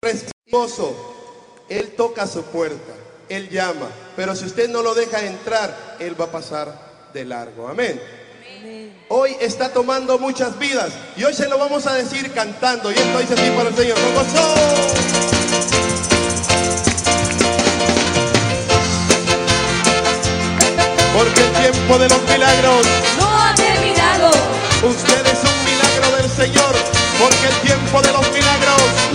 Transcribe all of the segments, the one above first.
respetuoso, Él toca su puerta, Él llama, pero si usted no lo deja entrar, Él va a pasar de largo. Amén. Hoy está tomando muchas vidas y hoy se lo vamos a decir cantando. Y esto dice así para el Señor. Porque el tiempo de los milagros no ha terminado, Usted es un milagro del Señor, porque el tiempo de los milagros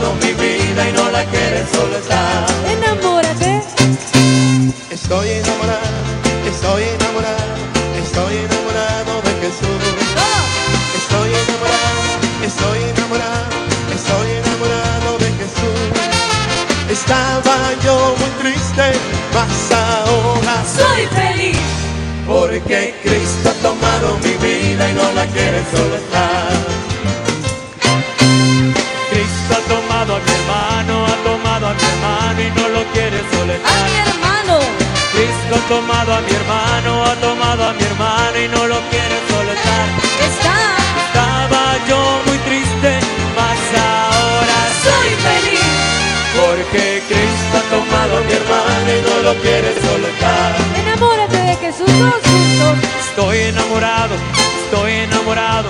Tomado mi vida y no la quiere soltar. enamórate. Estoy enamorado, estoy enamorado, estoy enamorado de Jesús. Estoy enamorado, estoy enamorado, estoy enamorado de Jesús. Estaba yo muy triste, mas ahora Soy feliz, porque Cristo ha tomado mi vida y no la quiere soltar. Tomado a mi hermano, ha tomado a mi hermano y no lo quiere soltar. Está, Estaba yo muy triste, mas ahora soy feliz, porque Cristo ha tomado a mi hermano y no lo quiere soltar. enamórate de Jesús todos juntos. Estoy enamorado, estoy enamorado,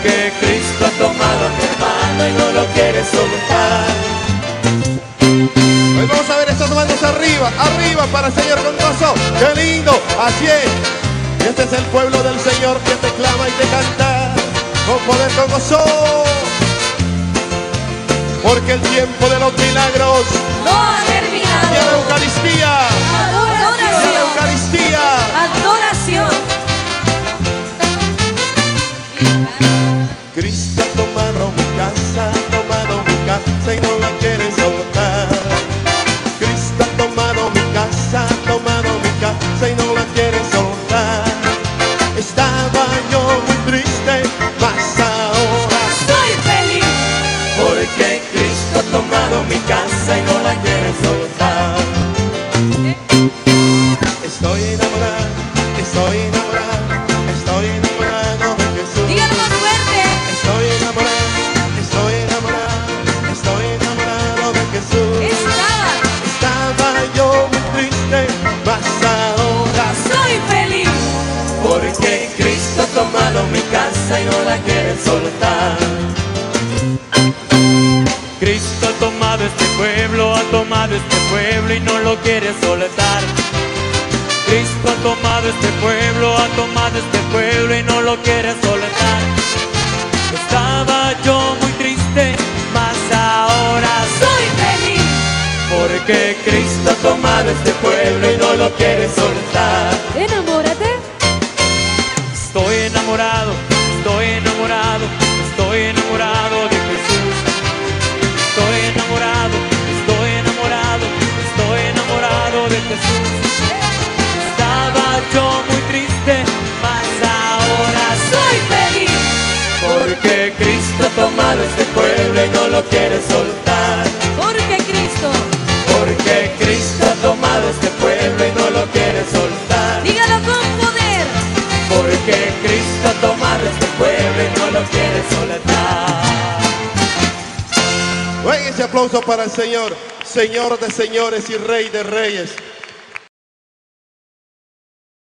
porque Cristo ha tomado a mi hermano y no lo quiere soltar. Hoy vamos a ver esas manos arriba, arriba para el Señor con gozo. ¡Qué lindo! Así es. Y este es el pueblo del Señor que te clama y te canta con poder, con gozo. Porque el tiempo de los milagros no ha y la terminado. Eucaristía, y y no la quiere soltar. Cristo ha tomado este pueblo, ha tomado este pueblo y no lo quiere soltar. Cristo ha tomado este pueblo, ha tomado este pueblo y no lo quiere soltar. Estaba yo muy triste, mas ahora soy feliz, porque Cristo ha tomado este pueblo y no lo quiere soltar. enamórate. Estoy enamorado, porque Cristo ha tomado este pueblo y no lo quiere soltar. porque Cristo, Porque Cristo ha tomado este pueblo y no lo quiere soltar. dígalo con poder. Porque Cristo ha tomado este pueblo y no lo quiere soltar. Buen ese aplauso para el Señor, Señor de señores y Rey de reyes.